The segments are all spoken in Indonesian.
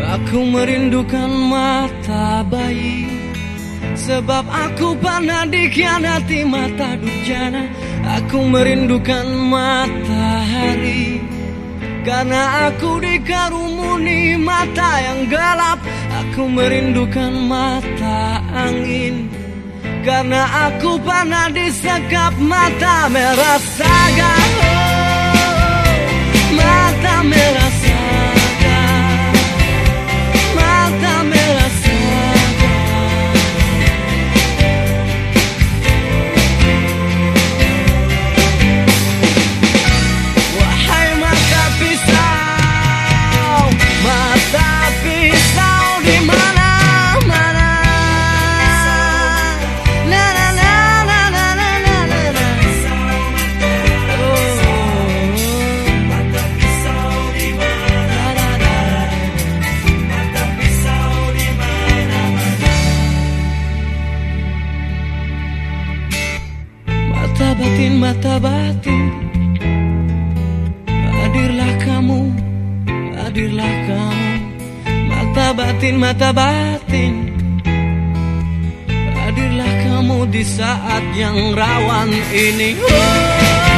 Aku merindukan mata bayi. Sebab aku pernah dikhianati mata durjana Aku merindukan matahari. Karena aku dikarumuni mata yang gelap. Aku merindukan mata angin. Karena aku pernah disekap mata merah saga Mata batin mata batin Hadirlah kamu, hadirlah kamu. Mata batin, mata batin. Hadirlah kamu di saat yang rawan ini. Oh,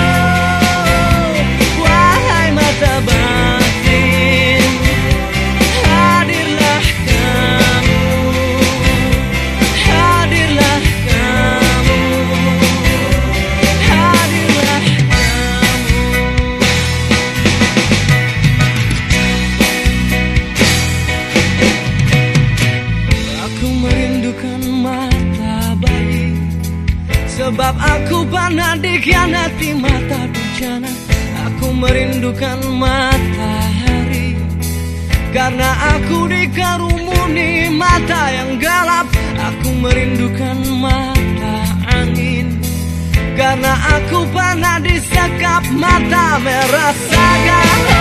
Sebab aku pernah dikhianati mata durjana Aku merindukan matahari. Karena aku dikarumuni mata yang gelap Aku merindukan mata angin. Karena aku pernah disekap mata merah saga